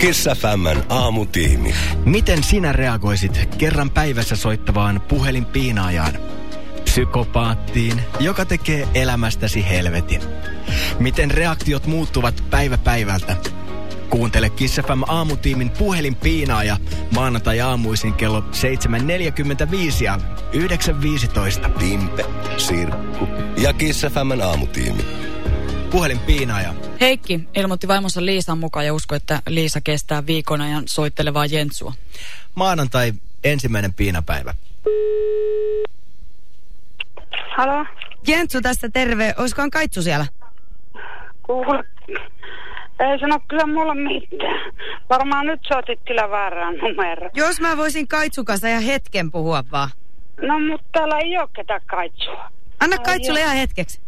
Kiss FMn aamutiimi. Miten sinä reagoisit kerran päivässä soittavaan puhelinpiinaajaan? Psykopaattiin, joka tekee elämästäsi helvetin. Miten reaktiot muuttuvat päivä päivältä? Kuuntele Kiss FM aamutiimin puhelinpiinaaja maanantai aamuisin kello 7.45 ja 9.15. Pimpe, Sirkku ja Kiss FMn aamutiimi. Puhelinpiinaaja. Heikki ilmoitti vaimonsa Liisan mukaan ja uskoi, että Liisa kestää viikon ajan soittelevaa Jentsua. Maanantai ensimmäinen piinapäivä. Halo? Jentsu tässä terve. Olisikohan Kaitsu siellä? Kuule, ei sano kyllä mulla mitään. Varmaan nyt soitit kyllä väärään numero. Jos mä voisin Kaitsun kanssa ihan hetken puhua vaan. No, mutta täällä ei ole ketään kaitsua. Anna Ai Kaitsulle ihan hetkeksi.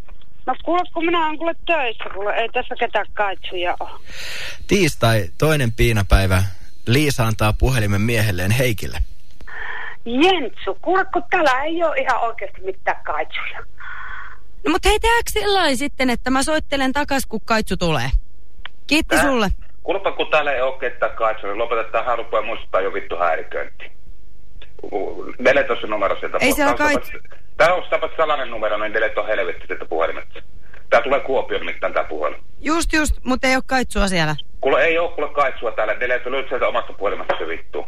No kuule, kun minä olen kuule töissä, kuule, ei tässä ketään kaitsuja ole. Tiistai, toinen piinapäivä. Liisa antaa puhelimen miehelleen Heikille. Jentsu, kuule, kun täällä ei ole ihan oikeasti mitään kaitsuja. No mut hei, tehdäänkö sillä sitten, että mä soittelen takas, kun Kaitsu tulee? Kiitti Tää- sulle. Kuulepa, kun täällä ei ole ketään kaitsua, niin lopetetaan hän rupeaa muistuttaa jo vittu häiriköinti. Deleto se numero sieltä. Ei siellä Tää on kait- tapas- Tää on tapas salainen numero, niin deleto helvetti sieltä puhelimesta. Tää tulee Kuopio nimittäin tää puhelu. Just just, mutta ei ole Kaitsua siellä. Kuule ei oo kuule kaitsua täällä, deleto löyt sieltä omasta puhelimesta se vittu.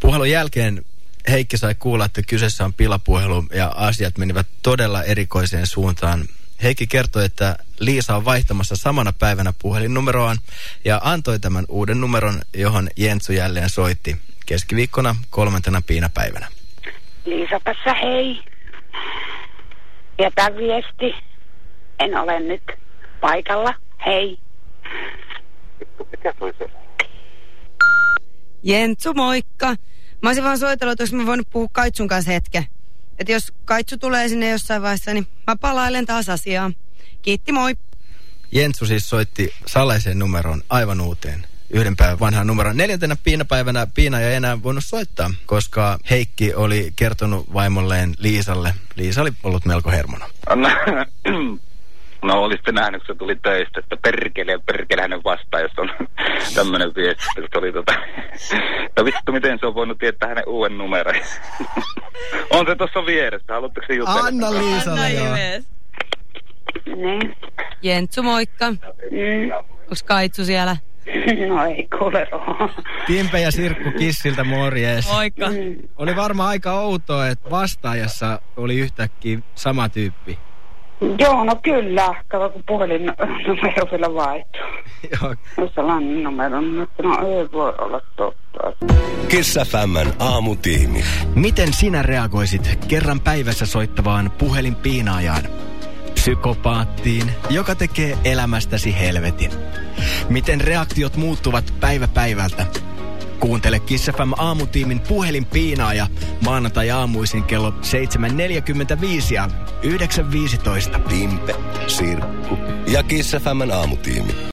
Puhelun jälkeen Heikki sai kuulla, että kyseessä on pilapuhelu ja asiat menivät todella erikoiseen suuntaan. Heikki kertoi, että Liisa on vaihtamassa samana päivänä puhelinnumeroaan ja antoi tämän uuden numeron, johon Jentsu jälleen soitti keskiviikkona kolmantena piinapäivänä. Liisa tässä hei. Jätä viesti. En ole nyt paikalla. Hei. Mikä toi se? Jentsu, moikka. Mä olisin vaan soitellut, että olisi mä voinut puhua Kaitsun kanssa hetken. Että jos Kaitsu tulee sinne jossain vaiheessa, niin mä palailen taas asiaan. Kiitti, moi. Jentsu siis soitti salaiseen numeroon aivan uuteen yhden päivän vanhaan numeroon. Neljäntenä piinapäivänä Piina ei enää voinut soittaa, koska Heikki oli kertonut vaimolleen Liisalle. Liisa oli ollut melko hermona. Anna. No olisitte nähnyt, kun se tuli töistä, että perkele ja perkele hänen vastaan, jos on tämmöinen viesti. Se oli tota, no vittu, miten se on voinut tietää hänen uuden numeron. on se tuossa vieressä, haluatteko se jutella? Anna Liisalle, joo. Niin. Jentsu, moikka. Mm. Onks Kaitsu siellä? No ei kuule. Timpe ja Sirkku Kissiltä morjes. Moikka. Oli varmaan aika outoa, että vastaajassa oli yhtäkkiä sama tyyppi. Joo, no kyllä. Kato, kun puhelinnumero vielä vaihtuu. Joo. Sellainen numero, mutta no ei voi olla totta. Kiss FMn aamutiimi. Miten sinä reagoisit kerran päivässä soittavaan puhelinpiinaajaan? Psykopaattiin, joka tekee elämästäsi helvetin. Miten reaktiot muuttuvat päivä päivältä? Kuuntele Kiss FM aamutiimin puhelinpiinaaja maanantai aamuisin kello 7.45 ja 9.15. Pimpe, Sirkku ja Kiss FMn aamutiimi.